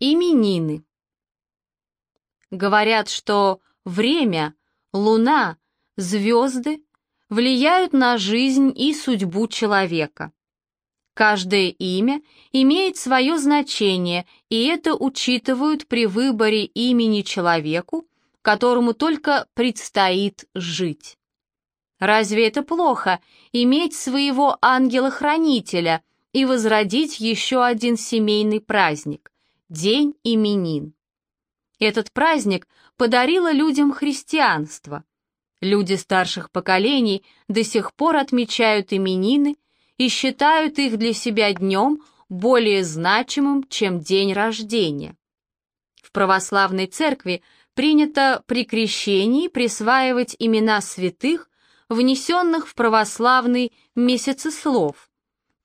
Именины. Говорят, что время, луна, звезды влияют на жизнь и судьбу человека. Каждое имя имеет свое значение, и это учитывают при выборе имени человеку, которому только предстоит жить. Разве это плохо, иметь своего ангела-хранителя и возродить еще один семейный праздник – День именин. Этот праздник подарило людям христианство. Люди старших поколений до сих пор отмечают именины и считают их для себя днем более значимым, чем день рождения. В православной церкви принято при крещении присваивать имена святых, внесенных в православный месяцеслов,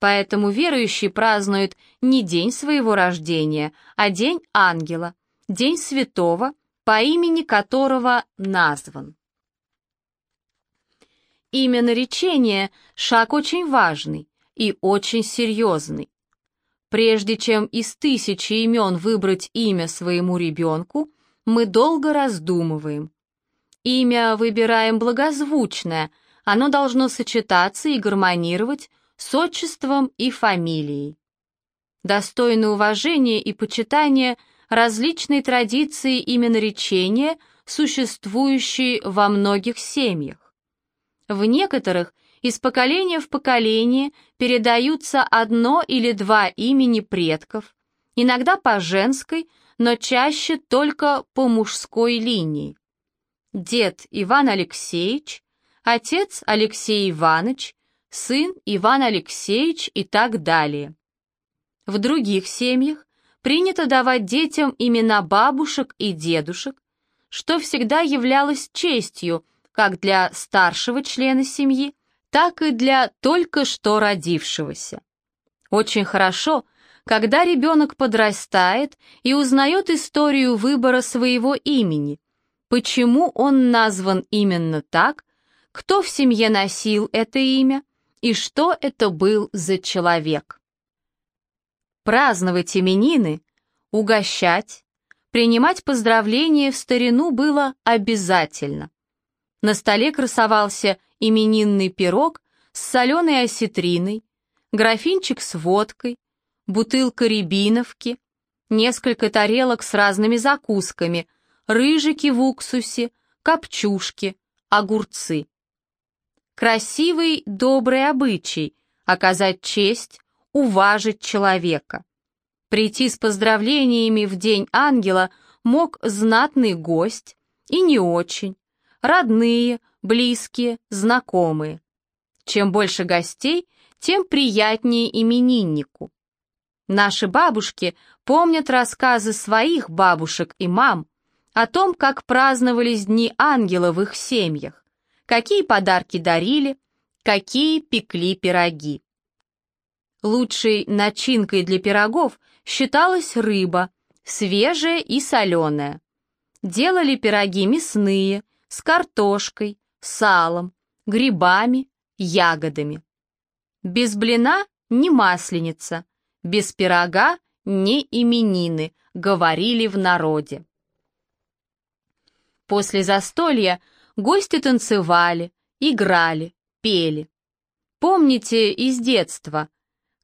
Поэтому верующий празднует не день своего рождения, а день ангела, день святого, по имени которого назван. Имя наречения – шаг очень важный и очень серьезный. Прежде чем из тысячи имен выбрать имя своему ребенку, мы долго раздумываем. Имя выбираем благозвучное, оно должно сочетаться и гармонировать с отчеством и фамилией. Достойны уважения и почитания различные традиции именоречения, существующие во многих семьях. В некоторых из поколения в поколение передаются одно или два имени предков, иногда по женской, но чаще только по мужской линии. Дед Иван Алексеевич, отец Алексей Иванович, сын Иван Алексеевич и так далее. В других семьях принято давать детям имена бабушек и дедушек, что всегда являлось честью как для старшего члена семьи, так и для только что родившегося. Очень хорошо, когда ребенок подрастает и узнает историю выбора своего имени, почему он назван именно так, кто в семье носил это имя, и что это был за человек. Праздновать именины, угощать, принимать поздравления в старину было обязательно. На столе красовался именинный пирог с соленой осетриной, графинчик с водкой, бутылка рябиновки, несколько тарелок с разными закусками, рыжики в уксусе, копчушки, огурцы. Красивый, добрый обычай — оказать честь, уважить человека. Прийти с поздравлениями в День Ангела мог знатный гость и не очень, родные, близкие, знакомые. Чем больше гостей, тем приятнее имениннику. Наши бабушки помнят рассказы своих бабушек и мам о том, как праздновались Дни Ангела в их семьях какие подарки дарили, какие пекли пироги. Лучшей начинкой для пирогов считалась рыба, свежая и соленая. Делали пироги мясные, с картошкой, салом, грибами, ягодами. Без блина не масленица, без пирога не именины, говорили в народе. После застолья Гости танцевали, играли, пели. Помните из детства,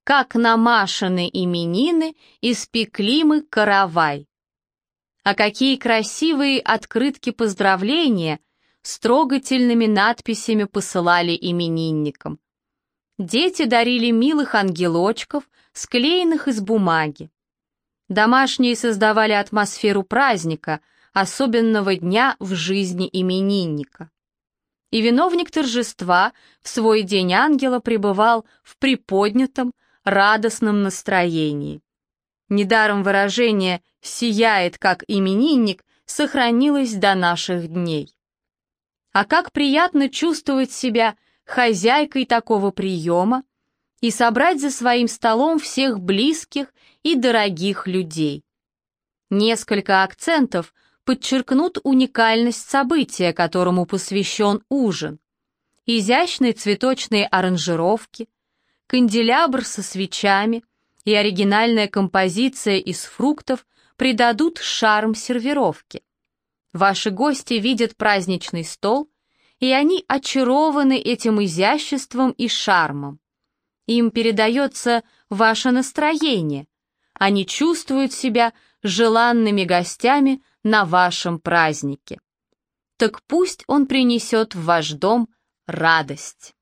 как на Машины именины испекли мы каравай. А какие красивые открытки поздравления с трогательными надписями посылали именинникам. Дети дарили милых ангелочков, склеенных из бумаги. Домашние создавали атмосферу праздника — особенного дня в жизни именинника. И виновник торжества в свой день ангела пребывал в приподнятом, радостном настроении. Недаром выражение «сияет как именинник» сохранилось до наших дней. А как приятно чувствовать себя хозяйкой такого приема и собрать за своим столом всех близких и дорогих людей. Несколько акцентов – подчеркнут уникальность события, которому посвящен ужин. Изящные цветочные аранжировки, канделябр со свечами, и оригинальная композиция из фруктов придадут шарм сервировке. Ваши гости видят праздничный стол, и они очарованы этим изяществом и шармом. Им передается ваше настроение. Они чувствуют себя желанными гостями на вашем празднике. Так пусть он принесет в ваш дом радость.